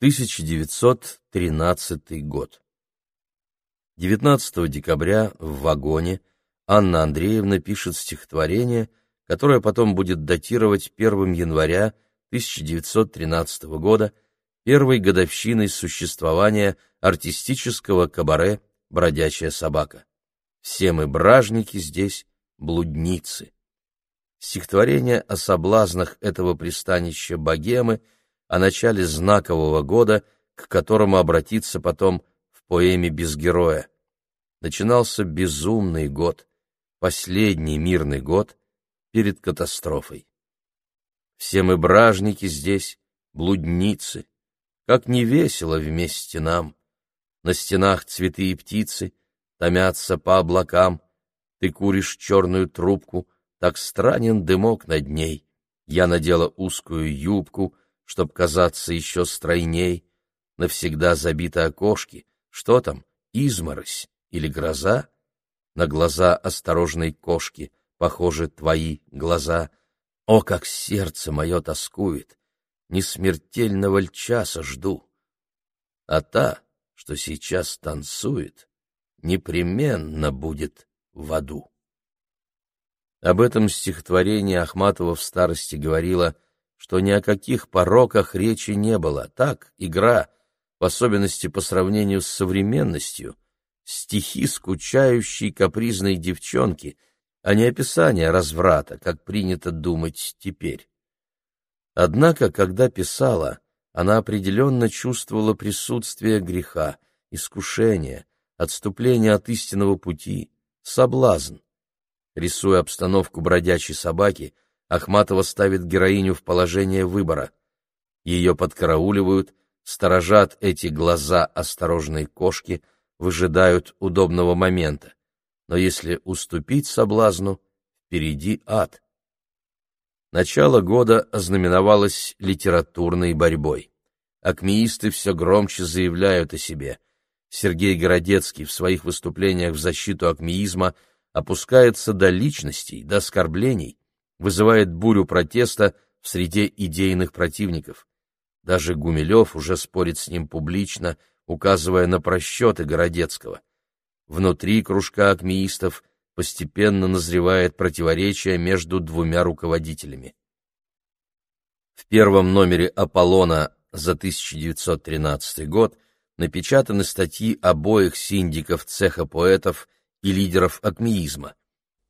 1913 год. 19 декабря в вагоне Анна Андреевна пишет стихотворение, которое потом будет датировать 1 января 1913 года, первой годовщиной существования артистического кабаре «Бродячая собака». Все мы бражники здесь, блудницы. Стихотворение о соблазнах этого пристанища богемы, о начале знакового года, к которому обратиться потом в поэме «Без героя». Начинался безумный год, последний мирный год перед катастрофой. Все мы бражники здесь, блудницы, как не весело вместе нам. На стенах цветы и птицы томятся по облакам. Ты куришь черную трубку, так странен дымок над ней. Я надела узкую юбку, чтоб казаться еще стройней. Навсегда забиты окошки. Что там, изморозь или гроза? На глаза осторожной кошки похожи твои глаза. О, как сердце мое тоскует! Не смертельного ль часа жду. А та, что сейчас танцует, непременно будет в аду. Об этом стихотворении Ахматова в старости говорила, что ни о каких пороках речи не было. Так, игра, в особенности по сравнению с современностью, стихи скучающей капризной девчонки — а не описание разврата, как принято думать теперь. Однако, когда писала, она определенно чувствовала присутствие греха, искушения, отступление от истинного пути, соблазн. Рисуя обстановку бродячей собаки, Ахматова ставит героиню в положение выбора. Ее подкарауливают, сторожат эти глаза осторожной кошки, выжидают удобного момента но если уступить соблазну, впереди ад. Начало года ознаменовалось литературной борьбой. Акмеисты все громче заявляют о себе. Сергей Городецкий в своих выступлениях в защиту акмеизма опускается до личностей, до оскорблений, вызывает бурю протеста в среде идейных противников. Даже Гумилев уже спорит с ним публично, указывая на просчеты Городецкого. Внутри кружка акмеистов постепенно назревает противоречие между двумя руководителями. В первом номере «Аполлона» за 1913 год напечатаны статьи обоих синдиков цеха поэтов и лидеров акмеизма.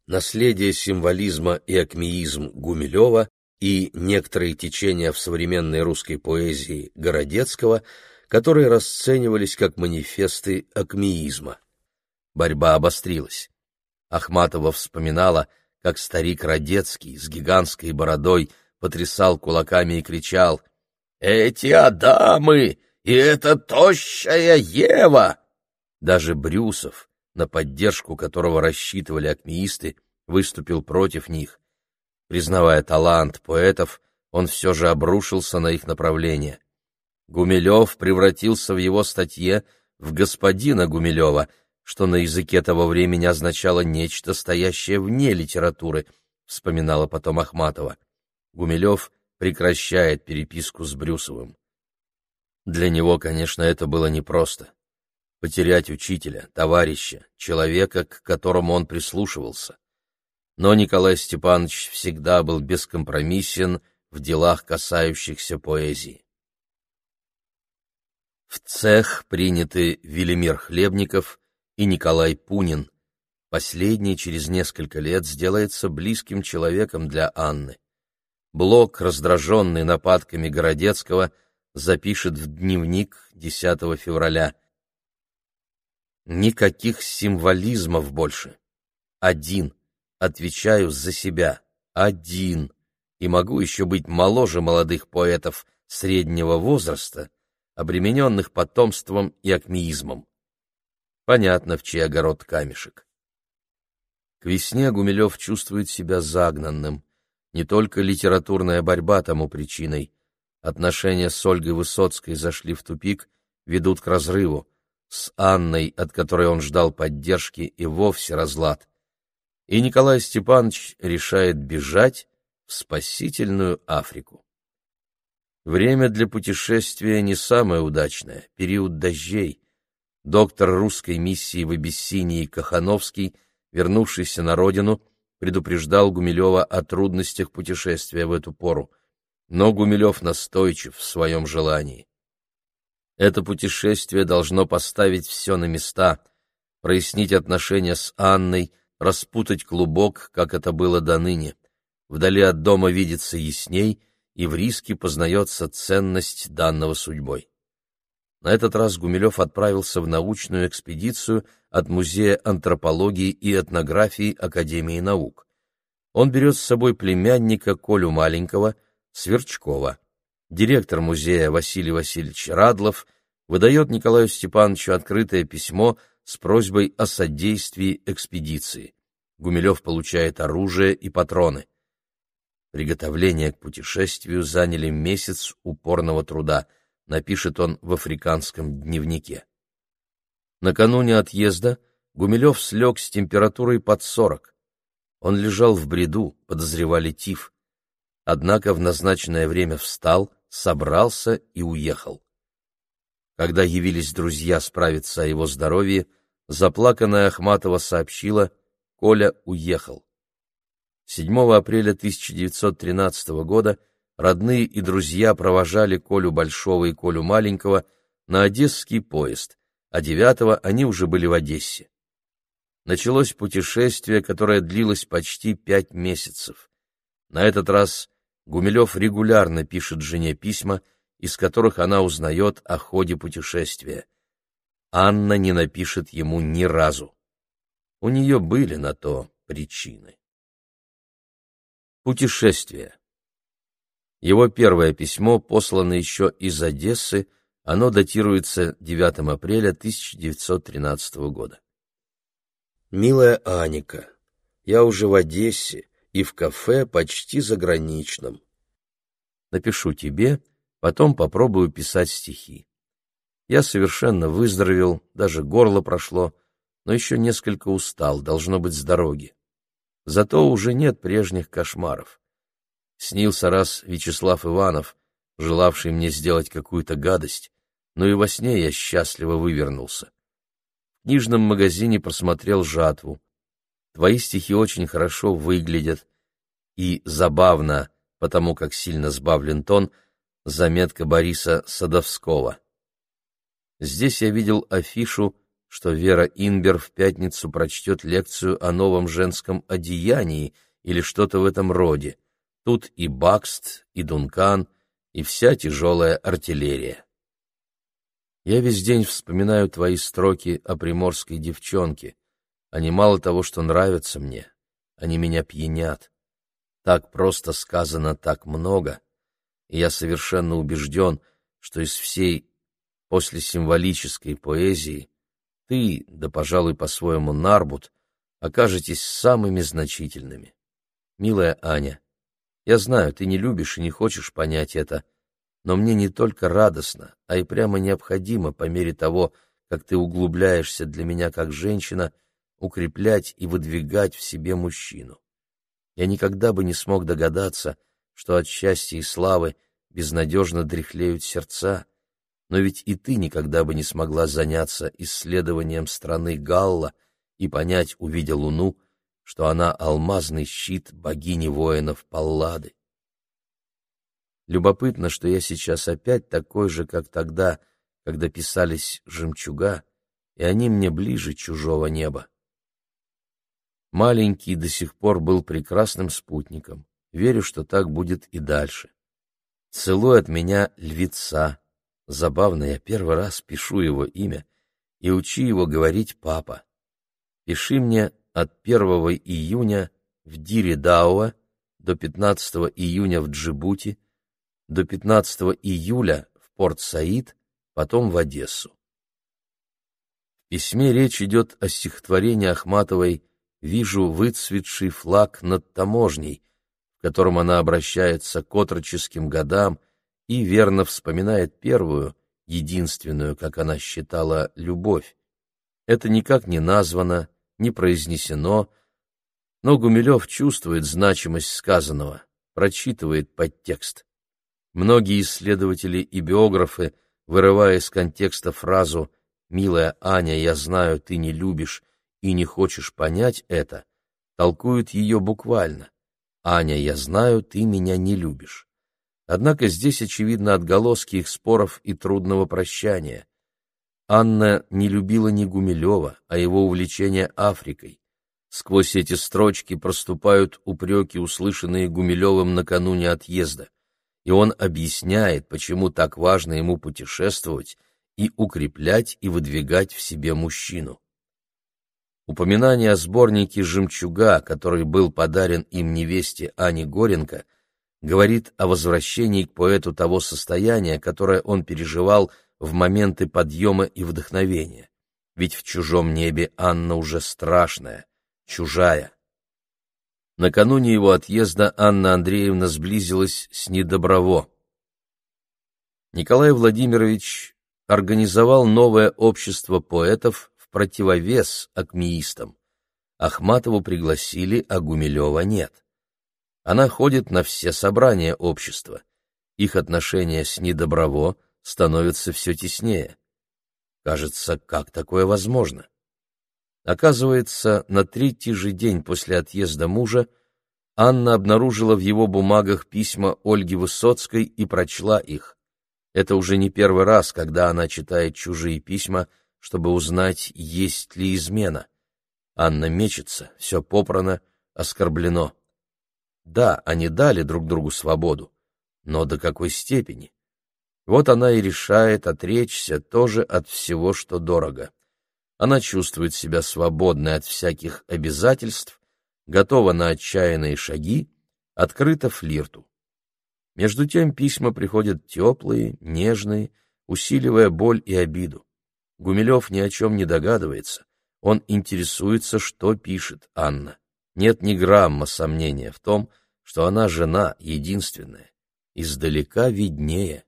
Наследие символизма и акмеизм Гумилева и некоторые течения в современной русской поэзии Городецкого, которые расценивались как манифесты акмеизма борьба обострилась. Ахматова вспоминала, как старик Радецкий с гигантской бородой потрясал кулаками и кричал «Эти Адамы! И эта тощая Ева!» Даже Брюсов, на поддержку которого рассчитывали акмеисты, выступил против них. Признавая талант поэтов, он все же обрушился на их направление. Гумилев превратился в его статье в господина Гумилева, что на языке того времени означало нечто, стоящее вне литературы, вспоминала потом Ахматова. Гумилев прекращает переписку с Брюсовым. Для него, конечно, это было непросто. Потерять учителя, товарища, человека, к которому он прислушивался. Но Николай Степанович всегда был бескомпромиссен в делах, касающихся поэзии. В цех приняты Велимир Хлебников и Николай Пунин. Последний через несколько лет сделается близким человеком для Анны. Блок, раздраженный нападками Городецкого, запишет в дневник 10 февраля. Никаких символизмов больше. Один. Отвечаю за себя. Один. И могу еще быть моложе молодых поэтов среднего возраста, обремененных потомством и акмеизмом. Понятно, в чей огород камешек. К весне Гумилев чувствует себя загнанным. Не только литературная борьба тому причиной. Отношения с Ольгой Высоцкой зашли в тупик, ведут к разрыву. С Анной, от которой он ждал поддержки, и вовсе разлад. И Николай Степанович решает бежать в спасительную Африку. Время для путешествия не самое удачное, период дождей. Доктор русской миссии в Абиссинии Кахановский, вернувшийся на родину, предупреждал Гумилева о трудностях путешествия в эту пору. Но Гумилев настойчив в своем желании. Это путешествие должно поставить все на места, прояснить отношения с Анной, распутать клубок, как это было до ныне. Вдали от дома видится ясней, и в риске познается ценность данного судьбой. На этот раз Гумилев отправился в научную экспедицию от Музея антропологии и этнографии Академии наук. Он берет с собой племянника Колю Маленького, Сверчкова. Директор музея Василий Васильевич Радлов выдает Николаю Степановичу открытое письмо с просьбой о содействии экспедиции. Гумилев получает оружие и патроны. Приготовления к путешествию заняли месяц упорного труда, напишет он в африканском дневнике. Накануне отъезда Гумилев слег с температурой под сорок. Он лежал в бреду, подозревали тиф. Однако в назначенное время встал, собрался и уехал. Когда явились друзья справиться о его здоровье, заплаканная Ахматова сообщила, Коля уехал. 7 апреля 1913 года родные и друзья провожали Колю Большого и Колю Маленького на одесский поезд, а 9 они уже были в Одессе. Началось путешествие, которое длилось почти пять месяцев. На этот раз Гумилев регулярно пишет жене письма, из которых она узнает о ходе путешествия. Анна не напишет ему ни разу. У нее были на то причины. Путешествие. Его первое письмо послано еще из Одессы, оно датируется 9 апреля 1913 года. «Милая Аника, я уже в Одессе и в кафе почти заграничном. Напишу тебе, потом попробую писать стихи. Я совершенно выздоровел, даже горло прошло, но еще несколько устал, должно быть, с дороги. Зато уже нет прежних кошмаров. Снился раз Вячеслав Иванов, желавший мне сделать какую-то гадость, но и во сне я счастливо вывернулся. В книжном магазине просмотрел жатву. Твои стихи очень хорошо выглядят, и забавно, потому как сильно сбавлен тон, заметка Бориса Садовского. Здесь я видел афишу, что Вера Инбер в пятницу прочтет лекцию о новом женском одеянии или что-то в этом роде. Тут и Бакст, и Дункан, и вся тяжелая артиллерия. Я весь день вспоминаю твои строки о приморской девчонке. Они мало того, что нравятся мне, они меня пьянят. Так просто сказано так много, и я совершенно убежден, что из всей после символической поэзии ты, да, пожалуй, по-своему Нарбут, окажетесь самыми значительными. Милая Аня, я знаю, ты не любишь и не хочешь понять это, но мне не только радостно, а и прямо необходимо по мере того, как ты углубляешься для меня как женщина, укреплять и выдвигать в себе мужчину. Я никогда бы не смог догадаться, что от счастья и славы безнадежно дряхлеют сердца, но ведь и ты никогда бы не смогла заняться исследованием страны Галла и понять, увидя Луну, что она алмазный щит богини воинов Паллады. Любопытно, что я сейчас опять такой же, как тогда, когда писались «Жемчуга», и они мне ближе чужого неба. Маленький до сих пор был прекрасным спутником. Верю, что так будет и дальше. Целуй от меня львица. Забавно, я первый раз пишу его имя и учи его говорить папа. Пиши мне от 1 июня в Дире Дауа до 15 июня в Джибути, до 15 июля в Порт-Саид, потом в Одессу. В письме речь идет о стихотворении Ахматовой «Вижу выцветший флаг над таможней», в котором она обращается к отроческим годам и верно вспоминает первую, единственную, как она считала, любовь. Это никак не названо, не произнесено, но Гумилев чувствует значимость сказанного, прочитывает подтекст. Многие исследователи и биографы, вырывая из контекста фразу «Милая Аня, я знаю, ты не любишь и не хочешь понять это», толкуют ее буквально. «Аня, я знаю, ты меня не любишь». Однако здесь, очевидно, отголоски их споров и трудного прощания. Анна не любила не Гумилева, а его увлечение Африкой. Сквозь эти строчки проступают упреки, услышанные Гумилевым накануне отъезда, и он объясняет, почему так важно ему путешествовать и укреплять и выдвигать в себе мужчину. Упоминание о сборнике «Жемчуга», который был подарен им невесте Ане Горенко, говорит о возвращении к поэту того состояния, которое он переживал в моменты подъема и вдохновения. Ведь в чужом небе Анна уже страшная, чужая. Накануне его отъезда Анна Андреевна сблизилась с Недоброво. Николай Владимирович организовал новое общество поэтов противовес акмеистам. Ахматову пригласили, а Гумилева нет. Она ходит на все собрания общества. Их отношения с Недоброво становятся все теснее. Кажется, как такое возможно? Оказывается, на третий же день после отъезда мужа Анна обнаружила в его бумагах письма Ольги Высоцкой и прочла их. Это уже не первый раз, когда она читает чужие письма, чтобы узнать, есть ли измена. Анна мечется, все попрано, оскорблено. Да, они дали друг другу свободу, но до какой степени? Вот она и решает отречься тоже от всего, что дорого. Она чувствует себя свободной от всяких обязательств, готова на отчаянные шаги, открыта флирту. Между тем письма приходят теплые, нежные, усиливая боль и обиду. Гумилев ни о чем не догадывается. Он интересуется, что пишет Анна. Нет ни грамма сомнения в том, что она жена единственная, издалека виднее.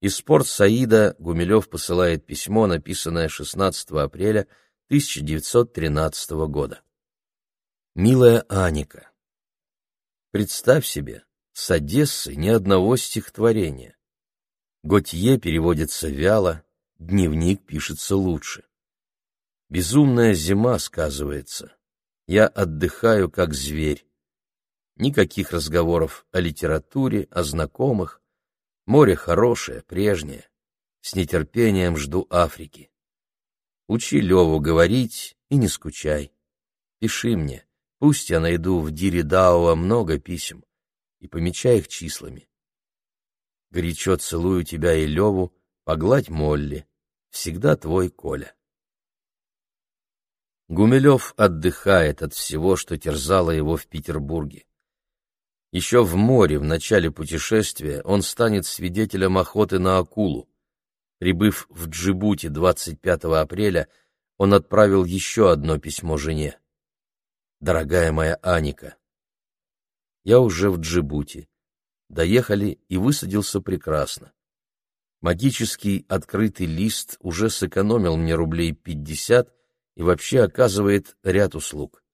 Из порт Саида Гумилев посылает письмо, написанное 16 апреля 1913 года. «Милая Аника, представь себе, с Одессы ни одного стихотворения. Готье переводится вяло, дневник пишется лучше. Безумная зима сказывается. Я отдыхаю, как зверь. Никаких разговоров о литературе, о знакомых, Море хорошее, прежнее. С нетерпением жду Африки. Учи Леву говорить и не скучай. Пиши мне, пусть я найду в Диридауа много писем, и помечай их числами. Горячо целую тебя и Леву, погладь Молли. Всегда твой Коля. Гумилев отдыхает от всего, что терзало его в Петербурге. Еще в море в начале путешествия он станет свидетелем охоты на акулу. Прибыв в Джибути 25 апреля, он отправил еще одно письмо жене. «Дорогая моя Аника, я уже в Джибути. Доехали и высадился прекрасно. Магический открытый лист уже сэкономил мне рублей пятьдесят и вообще оказывает ряд услуг.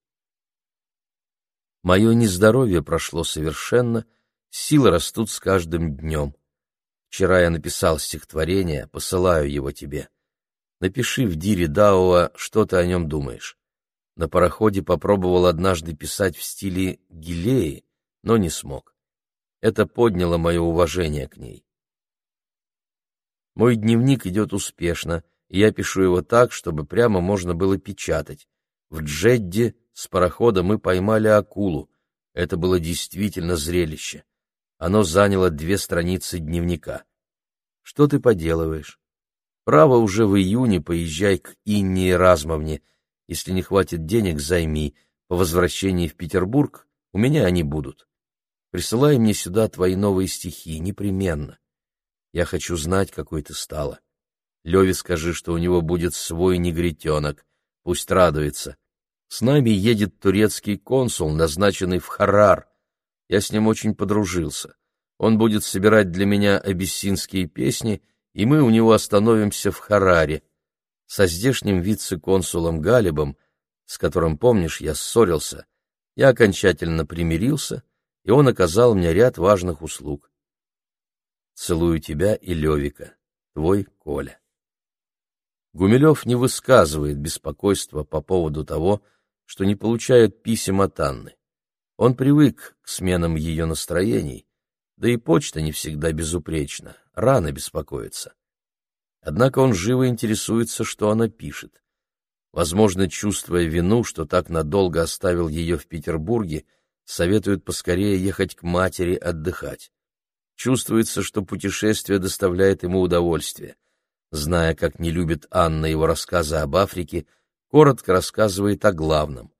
Мое нездоровье прошло совершенно, силы растут с каждым днем. Вчера я написал стихотворение, посылаю его тебе. Напиши в Дире Дауа, что ты о нем думаешь. На пароходе попробовал однажды писать в стиле Гилеи, но не смог. Это подняло мое уважение к ней. Мой дневник идет успешно, и я пишу его так, чтобы прямо можно было печатать. В Джедде с парохода мы поймали акулу. Это было действительно зрелище. Оно заняло две страницы дневника. Что ты поделываешь? Право, уже в июне поезжай к Инне Эразмовне. Если не хватит денег, займи. По возвращении в Петербург у меня они будут. Присылай мне сюда твои новые стихи, непременно. Я хочу знать, какой ты стала. Леве скажи, что у него будет свой негритенок. Пусть радуется. С нами едет турецкий консул, назначенный в Харар. Я с ним очень подружился. Он будет собирать для меня абиссинские песни, и мы у него остановимся в Хараре. Со здешним вице-консулом Галибом, с которым, помнишь, я ссорился, я окончательно примирился, и он оказал мне ряд важных услуг. Целую тебя и Левика. Твой Коля. Гумилев не высказывает беспокойства по поводу того, что не получает писем от Анны. Он привык к сменам ее настроений, да и почта не всегда безупречна, рано беспокоится. Однако он живо интересуется, что она пишет. Возможно, чувствуя вину, что так надолго оставил ее в Петербурге, советует поскорее ехать к матери отдыхать. Чувствуется, что путешествие доставляет ему удовольствие. Зная, как не любит Анна его рассказы об Африке, коротко рассказывает о главном.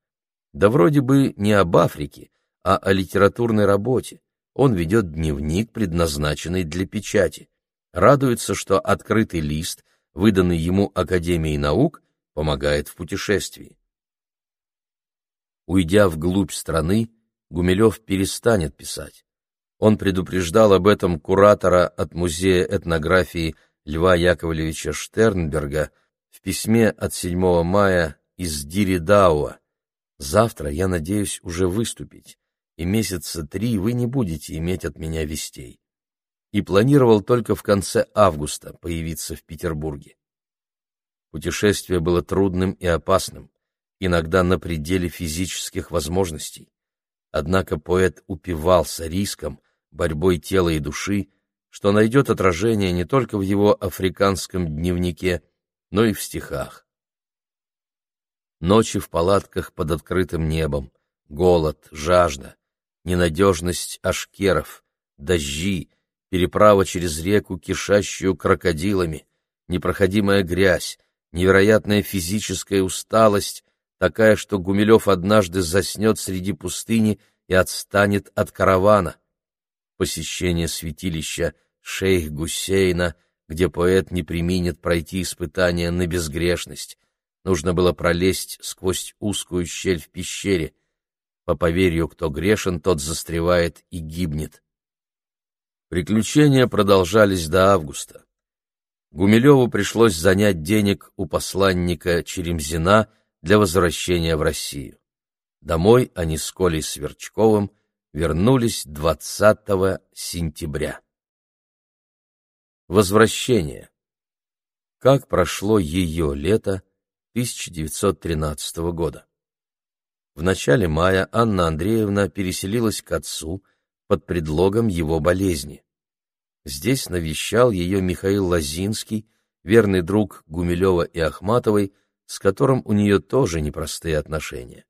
Да вроде бы не об Африке, а о литературной работе. Он ведет дневник, предназначенный для печати. Радуется, что открытый лист, выданный ему Академией наук, помогает в путешествии. Уйдя вглубь страны, Гумилев перестанет писать. Он предупреждал об этом куратора от Музея этнографии Льва Яковлевича Штернберга в письме от 7 мая из Диридауа. «Завтра я надеюсь уже выступить, и месяца три вы не будете иметь от меня вестей». И планировал только в конце августа появиться в Петербурге. Путешествие было трудным и опасным, иногда на пределе физических возможностей. Однако поэт упивался риском, борьбой тела и души, что найдет отражение не только в его африканском дневнике, но и в стихах. Ночи в палатках под открытым небом, голод, жажда, ненадежность ашкеров, дожди, переправа через реку, кишащую крокодилами, непроходимая грязь, невероятная физическая усталость, такая, что Гумилев однажды заснет среди пустыни и отстанет от каравана. Посещение святилища шейх Гусейна, где поэт не применит пройти испытания на безгрешность. Нужно было пролезть сквозь узкую щель в пещере. По поверью, кто грешен, тот застревает и гибнет. Приключения продолжались до августа. Гумилеву пришлось занять денег у посланника Черемзина для возвращения в Россию. Домой они с Колей Сверчковым вернулись 20 сентября. Возвращение. Как прошло ее лето 1913 года? В начале мая Анна Андреевна переселилась к отцу под предлогом его болезни. Здесь навещал ее Михаил Лозинский, верный друг Гумилева и Ахматовой, с которым у нее тоже непростые отношения.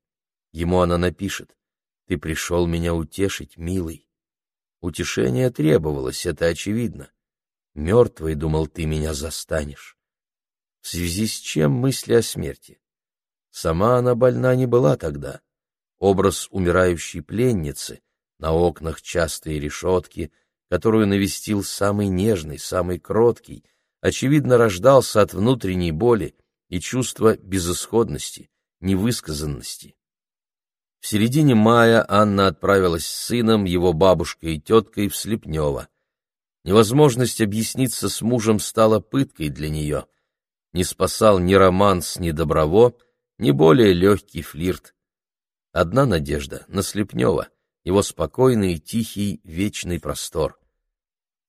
Ему она напишет «Ты пришел меня утешить, милый». Утешение требовалось, это очевидно. Мертвый, думал, ты меня застанешь. В связи с чем мысли о смерти? Сама она больна не была тогда. Образ умирающей пленницы, на окнах частые решетки, которую навестил самый нежный, самый кроткий, очевидно, рождался от внутренней боли и чувства безысходности, невысказанности. В середине мая Анна отправилась с сыном, его бабушкой и теткой в Слепнево. Невозможность объясниться с мужем стала пыткой для нее. Не спасал ни романс, ни доброво, ни более легкий флирт. Одна надежда — на Слепнева, его спокойный, тихий, вечный простор.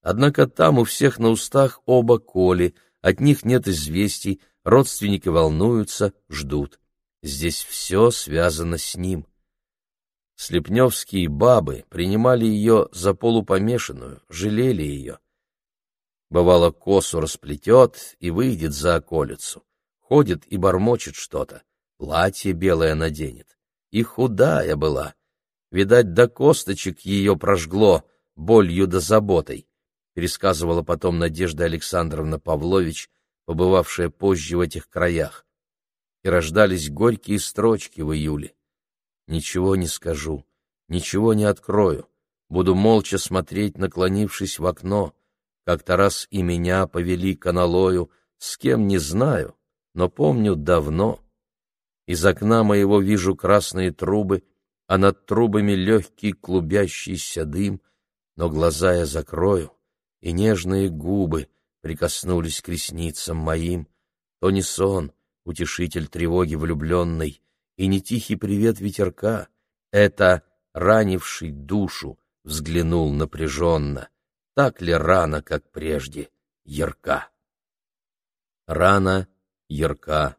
Однако там у всех на устах оба Коли, от них нет известий, родственники волнуются, ждут. Здесь все связано с ним. Слепневские бабы принимали ее за полупомешанную, жалели ее. Бывало, косу расплетет и выйдет за околицу, ходит и бормочет что-то, платье белое наденет. И худая была. Видать, до косточек ее прожгло болью да заботой, пересказывала потом Надежда Александровна Павлович, побывавшая позже в этих краях. И рождались горькие строчки в июле. Ничего не скажу, ничего не открою. Буду молча смотреть, наклонившись в окно. Как-то раз и меня повели к аналою, с кем не знаю, но помню давно. Из окна моего вижу красные трубы, а над трубами легкий клубящийся дым, но глаза я закрою, и нежные губы прикоснулись к ресницам моим. То не сон, утешитель тревоги влюбленной, и не тихий привет ветерка. Это, ранивший душу, взглянул напряженно. так ли рана, как прежде, ярка? Рана ярка.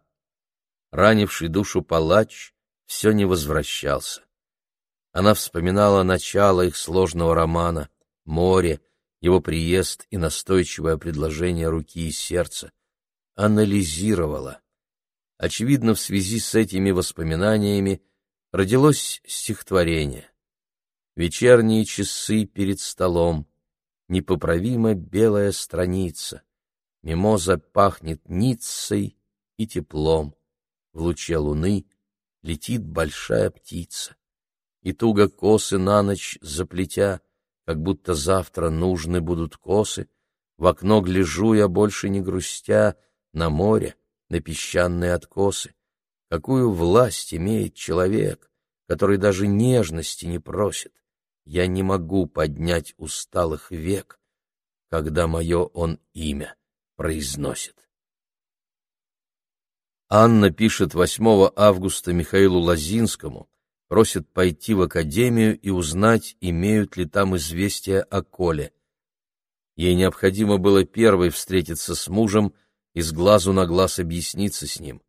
Ранивший душу палач все не возвращался. Она вспоминала начало их сложного романа, море, его приезд и настойчивое предложение руки и сердца. Анализировала. Очевидно, в связи с этими воспоминаниями родилось стихотворение. Вечерние часы перед столом, непоправимо белая страница, мимоза пахнет ницей и теплом, в луче луны летит большая птица и туго косы на ночь заплетя, как будто завтра нужны будут косы, в окно гляжу я больше не грустя на море, на песчаные откосы. Какую власть имеет человек, который даже нежности не просит? Я не могу поднять усталых век, когда мое он имя произносит. Анна пишет 8 августа Михаилу Лазинскому, просит пойти в академию и узнать, имеют ли там известия о Коле. Ей необходимо было первой встретиться с мужем и с глазу на глаз объясниться с ним.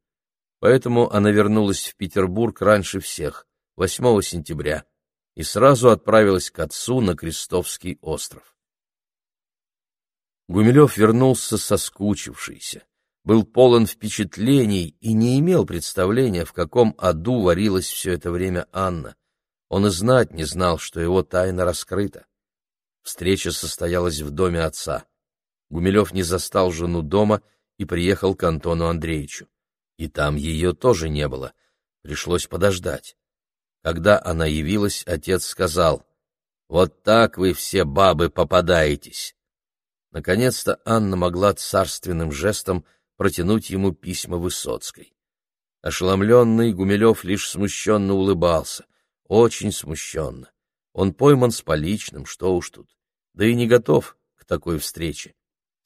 Поэтому она вернулась в Петербург раньше всех, 8 сентября, и сразу отправилась к отцу на Крестовский остров. Гумилев вернулся соскучившийся был полон впечатлений и не имел представления, в каком аду варилась все это время Анна. Он и знать не знал, что его тайна раскрыта. Встреча состоялась в доме отца. Гумилев не застал жену дома и приехал к Антону Андреевичу. И там ее тоже не было. Пришлось подождать. Когда она явилась, отец сказал, «Вот так вы все бабы попадаетесь». Наконец-то Анна могла царственным жестом протянуть ему письма Высоцкой. Ошеломленный Гумилев лишь смущенно улыбался, очень смущенно. Он пойман с поличным, что уж тут, да и не готов к такой встрече.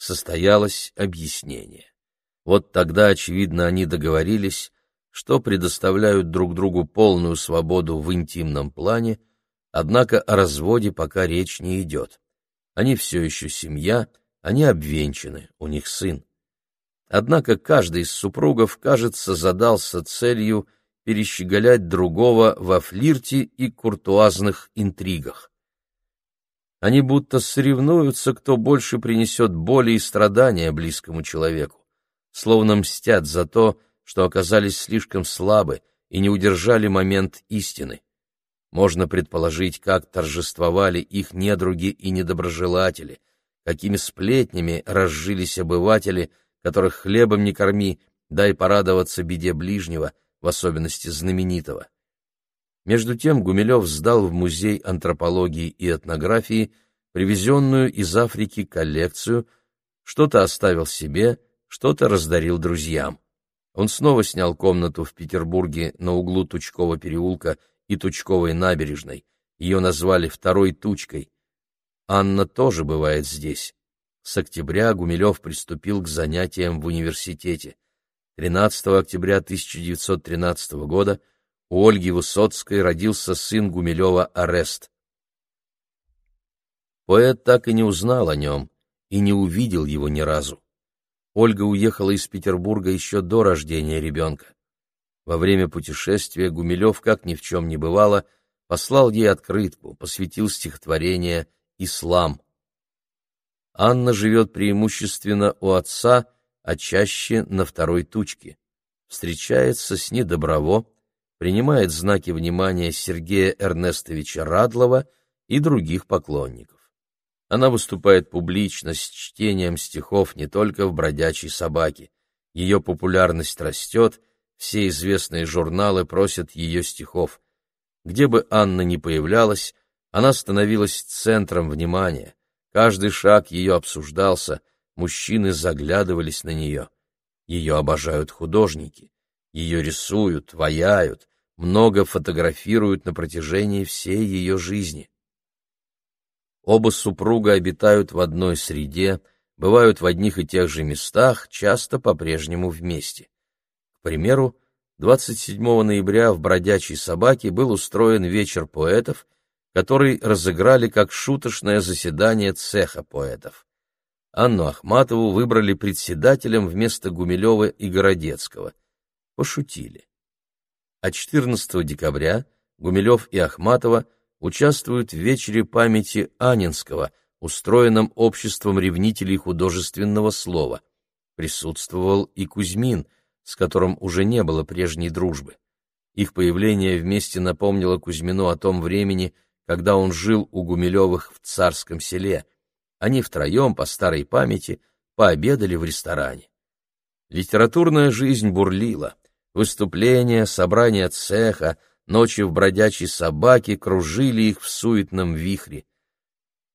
Состоялось объяснение. Вот тогда, очевидно, они договорились, что предоставляют друг другу полную свободу в интимном плане, однако о разводе пока речь не идет. Они все еще семья, они обвенчаны, у них сын. Однако каждый из супругов, кажется, задался целью перещеголять другого во флирте и куртуазных интригах. Они будто соревнуются, кто больше принесет боли и страдания близкому человеку, словно мстят за то, что оказались слишком слабы и не удержали момент истины. Можно предположить, как торжествовали их недруги и недоброжелатели, какими сплетнями разжились обыватели – которых хлебом не корми, дай порадоваться беде ближнего, в особенности знаменитого. Между тем Гумилев сдал в Музей антропологии и этнографии привезенную из Африки коллекцию, что-то оставил себе, что-то раздарил друзьям. Он снова снял комнату в Петербурге на углу Тучкового переулка и Тучковой набережной. Ее назвали «Второй Тучкой». Анна тоже бывает здесь. С октября Гумилев приступил к занятиям в университете. 13 октября 1913 года у Ольги Высоцкой родился сын Гумилева Арест. Поэт так и не узнал о нем и не увидел его ни разу. Ольга уехала из Петербурга еще до рождения ребенка. Во время путешествия Гумилев, как ни в чем не бывало, послал ей открытку, посвятил стихотворение «Ислам». Анна живет преимущественно у отца, а чаще на второй тучке. Встречается с Недоброво, принимает знаки внимания Сергея Эрнестовича Радлова и других поклонников. Она выступает публично с чтением стихов не только в «Бродячей собаке». Ее популярность растет, все известные журналы просят ее стихов. Где бы Анна ни появлялась, она становилась центром внимания. Каждый шаг ее обсуждался, мужчины заглядывались на нее. Ее обожают художники, ее рисуют, ваяют, много фотографируют на протяжении всей ее жизни. Оба супруга обитают в одной среде, бывают в одних и тех же местах, часто по-прежнему вместе. К примеру, 27 ноября в «Бродячей собаке» был устроен вечер поэтов, который разыграли как шуточное заседание цеха поэтов. Анну Ахматову выбрали председателем вместо Гумилева и Городецкого. Пошутили. А 14 декабря Гумилев и Ахматова участвуют в вечере памяти Анинского, устроенном обществом ревнителей художественного слова. Присутствовал и Кузьмин, с которым уже не было прежней дружбы. Их появление вместе напомнило Кузьмину о том времени, когда он жил у Гумилевых в царском селе. Они втроем, по старой памяти, пообедали в ресторане. Литературная жизнь бурлила. Выступления, собрания цеха, ночи в бродячей собаке кружили их в суетном вихре.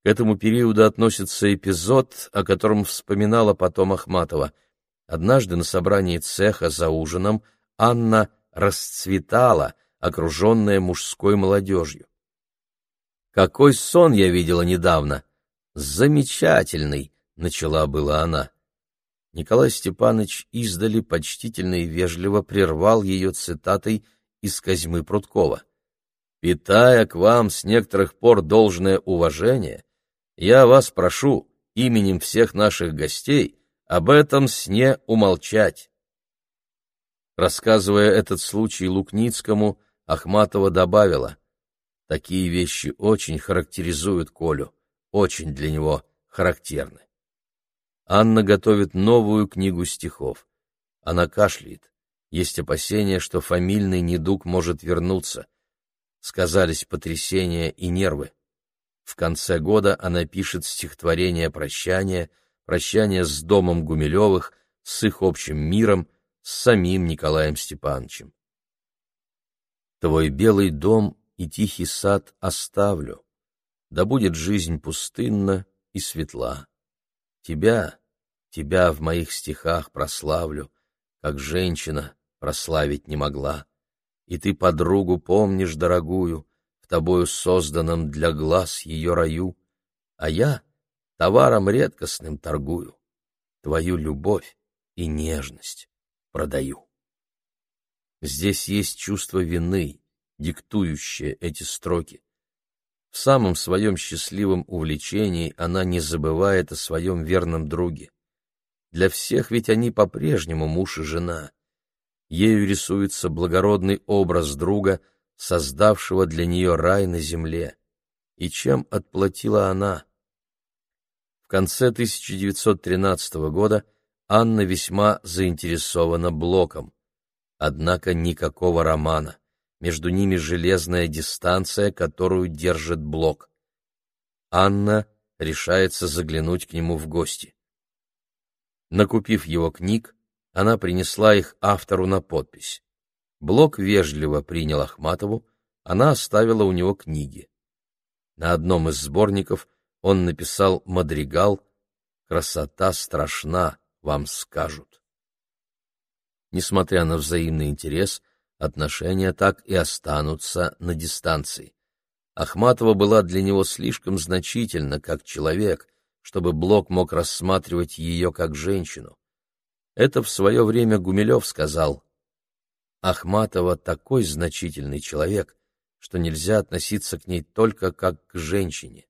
К этому периоду относится эпизод, о котором вспоминала потом Ахматова. Однажды на собрании цеха за ужином Анна расцветала, окруженная мужской молодежью. «Какой сон я видела недавно! Замечательный!» — начала была она. Николай Степанович издали почтительно и вежливо прервал ее цитатой из Козьмы Прудкова. «Питая к вам с некоторых пор должное уважение, я вас прошу именем всех наших гостей об этом сне умолчать». Рассказывая этот случай Лукницкому, Ахматова добавила, «Такие вещи очень характеризуют Колю, очень для него характерны». Анна готовит новую книгу стихов. Она кашляет. Есть опасения, что фамильный недуг может вернуться. Сказались потрясения и нервы. В конце года она пишет стихотворение «Прощание», «Прощание с домом Гумилевых», с их общим миром, с самим Николаем Степановичем. Твой белый дом и тихий сад оставлю, да будет жизнь пустынна и светла. Тебя, тебя в моих стихах прославлю, как женщина прославить не могла. И ты подругу помнишь дорогую, в тобою созданном для глаз ее раю, а я товаром редкостным торгую, твою любовь и нежность продаю. Здесь есть чувство вины, диктующее эти строки. В самом своем счастливом увлечении она не забывает о своем верном друге. Для всех ведь они по-прежнему муж и жена. Ею рисуется благородный образ друга, создавшего для нее рай на земле. И чем отплатила она? В конце 1913 года Анна весьма заинтересована Блоком. Однако никакого романа. Между ними железная дистанция, которую держит Блок. Анна решается заглянуть к нему в гости. Накупив его книг, она принесла их автору на подпись. Блок вежливо принял Ахматову, она оставила у него книги. На одном из сборников он написал мадригал «Красота страшна, вам скажут. Несмотря на взаимный интерес, отношения так и останутся на дистанции. Ахматова была для него слишком значительна как человек, чтобы Блок мог рассматривать ее как женщину. Это в свое время Гумилев сказал. Ахматова такой значительный человек, что нельзя относиться к ней только как к женщине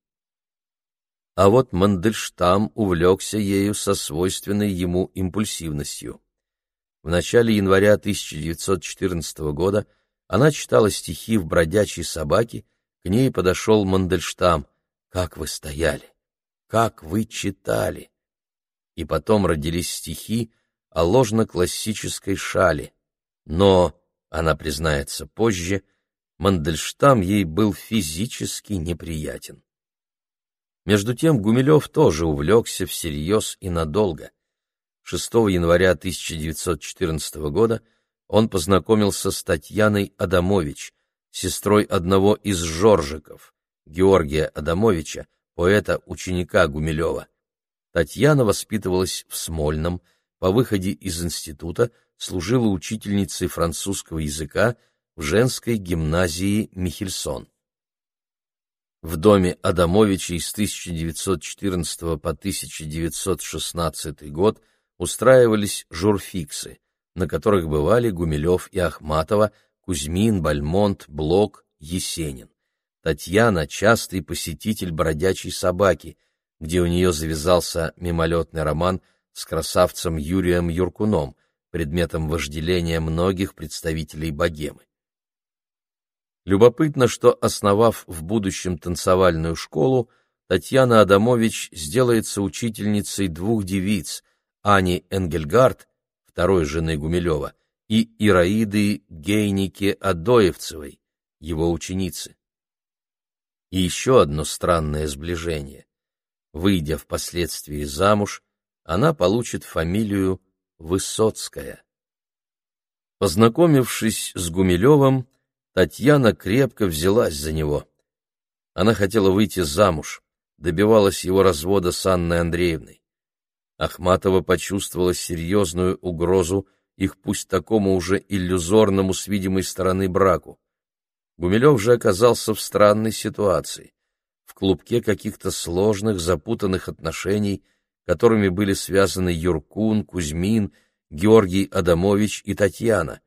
а вот Мандельштам увлекся ею со свойственной ему импульсивностью. В начале января 1914 года она читала стихи в «Бродячей собаке», к ней подошел Мандельштам. «Как вы стояли! Как вы читали!» И потом родились стихи о ложно-классической шале. Но, она признается позже, Мандельштам ей был физически неприятен. Между тем Гумилев тоже увлекся всерьез и надолго. 6 января 1914 года он познакомился с Татьяной Адамович, сестрой одного из Жоржиков, Георгия Адамовича, поэта-ученика Гумилева. Татьяна воспитывалась в Смольном, по выходе из института служила учительницей французского языка в женской гимназии Михельсон. В доме Адамовичей с 1914 по 1916 год устраивались журфиксы, на которых бывали Гумилев и Ахматова, Кузьмин, Бальмонт, Блок, Есенин. Татьяна — частый посетитель бродячей собаки, где у нее завязался мимолетный роман с красавцем Юрием Юркуном, предметом вожделения многих представителей богемы. Любопытно, что, основав в будущем танцевальную школу, Татьяна Адамович сделается учительницей двух девиц — Ани Энгельгард, второй жены Гумилева, и Ираиды Гейнике Адоевцевой, его ученицы. И еще одно странное сближение. Выйдя впоследствии замуж, она получит фамилию Высоцкая. Познакомившись с Гумилевым, Татьяна крепко взялась за него. Она хотела выйти замуж, добивалась его развода с Анной Андреевной. Ахматова почувствовала серьезную угрозу их пусть такому уже иллюзорному с видимой стороны браку. Гумилев же оказался в странной ситуации, в клубке каких-то сложных, запутанных отношений, которыми были связаны Юркун, Кузьмин, Георгий Адамович и Татьяна.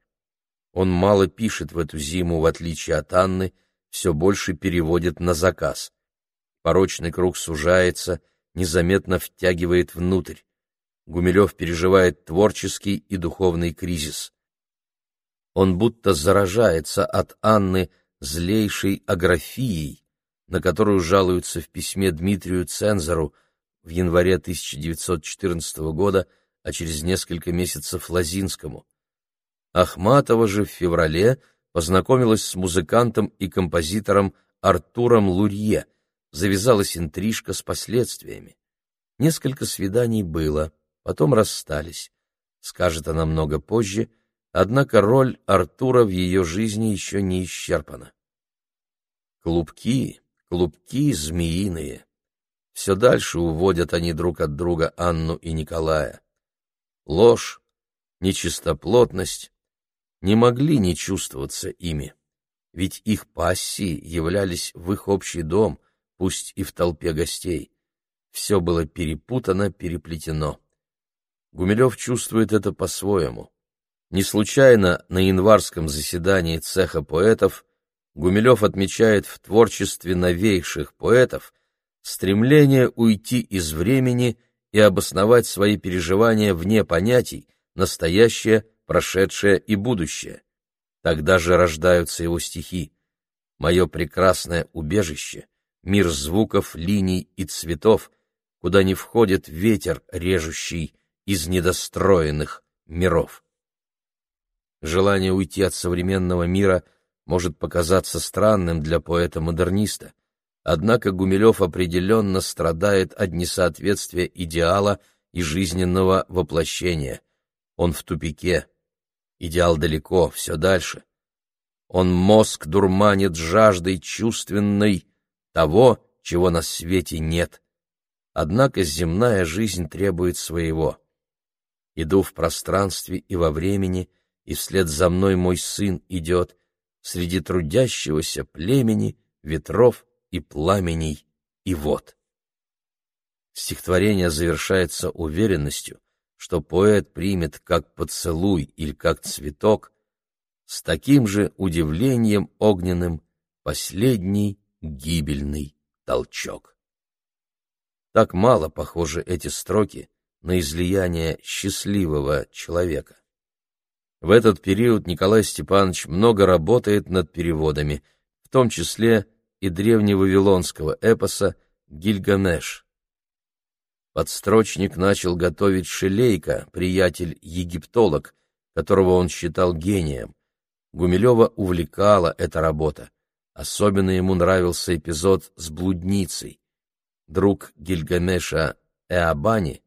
Он мало пишет в эту зиму, в отличие от Анны, все больше переводит на заказ. Порочный круг сужается, незаметно втягивает внутрь. Гумилев переживает творческий и духовный кризис. Он будто заражается от Анны злейшей аграфией, на которую жалуются в письме Дмитрию Цензору в январе 1914 года, а через несколько месяцев Лазинскому. Ахматова же в феврале познакомилась с музыкантом и композитором Артуром Лурье, завязалась интрижка с последствиями. Несколько свиданий было, потом расстались. Скажет она много позже, однако роль Артура в ее жизни еще не исчерпана. Клубки, клубки змеиные. Все дальше уводят они друг от друга Анну и Николая. Ложь, нечистоплотность не могли не чувствоваться ими, ведь их пассии являлись в их общий дом, пусть и в толпе гостей. Все было перепутано, переплетено. Гумилев чувствует это по-своему. Не случайно на январском заседании цеха поэтов Гумилев отмечает в творчестве новейших поэтов стремление уйти из времени и обосновать свои переживания вне понятий настоящее, прошедшее и будущее. Тогда же рождаются его стихи. «Мое прекрасное убежище, мир звуков, линий и цветов, куда не входит ветер режущий из недостроенных миров». Желание уйти от современного мира может показаться странным для поэта-модерниста, однако Гумилев определенно страдает от несоответствия идеала и жизненного воплощения. Он в тупике. Идеал далеко, все дальше. Он мозг дурманит жаждой чувственной того, чего на свете нет. Однако земная жизнь требует своего. Иду в пространстве и во времени — и вслед за мной мой сын идет среди трудящегося племени, ветров и пламеней и вод. Стихотворение завершается уверенностью, что поэт примет как поцелуй или как цветок с таким же удивлением огненным последний гибельный толчок. Так мало похожи эти строки на излияние счастливого человека. В этот период Николай Степанович много работает над переводами, в том числе и древневавилонского эпоса «Гильгамеш». Подстрочник начал готовить Шелейко, приятель-египтолог, которого он считал гением. Гумилева увлекала эта работа. Особенно ему нравился эпизод с блудницей. Друг Гильгамеша Эабани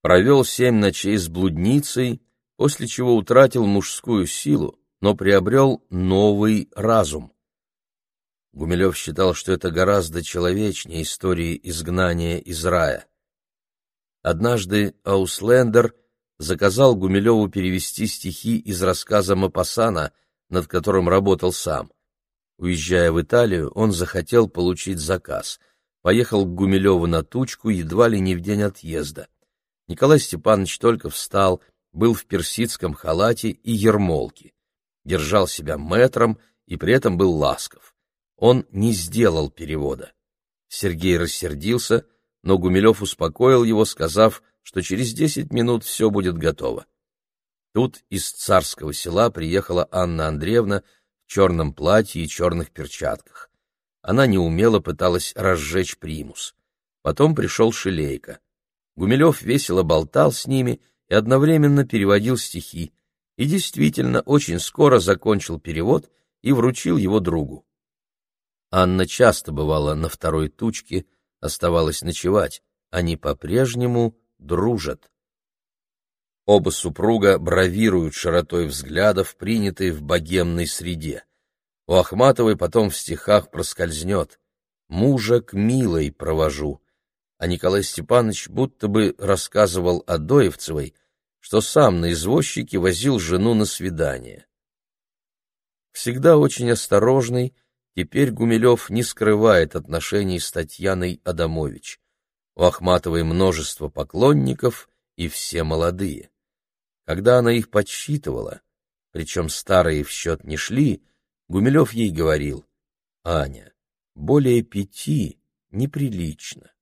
провел семь ночей с блудницей, после чего утратил мужскую силу, но приобрел новый разум. Гумилев считал, что это гораздо человечнее истории изгнания из рая. Однажды Ауслендер заказал Гумилеву перевести стихи из рассказа Мапасана, над которым работал сам. Уезжая в Италию, он захотел получить заказ. Поехал к Гумилеву на тучку едва ли не в день отъезда. Николай Степанович только встал — был в персидском халате и ермолке, держал себя мэтром и при этом был ласков. он не сделал перевода. Сергей рассердился, но Гумилев успокоил его, сказав, что через десять минут все будет готово. Тут из царского села приехала Анна Андреевна черном платье и черных перчатках. Она неумело пыталась разжечь примус. Потом пришел Шилейко. Гумилев весело болтал с ними и одновременно переводил стихи, и действительно очень скоро закончил перевод и вручил его другу. Анна часто бывала на второй тучке, оставалась ночевать, они по-прежнему дружат. Оба супруга бравируют широтой взглядов, принятой в богемной среде. У Ахматовой потом в стихах проскользнет «Мужа к милой провожу», а Николай Степанович будто бы рассказывал о Доевцевой, что сам на извозчике возил жену на свидание. Всегда очень осторожный, теперь Гумилев не скрывает отношений с Татьяной Адамович. У Ахматовой множество поклонников, и все молодые. Когда она их подсчитывала, причем старые в счет не шли, Гумилев ей говорил, «Аня, более пяти неприлично».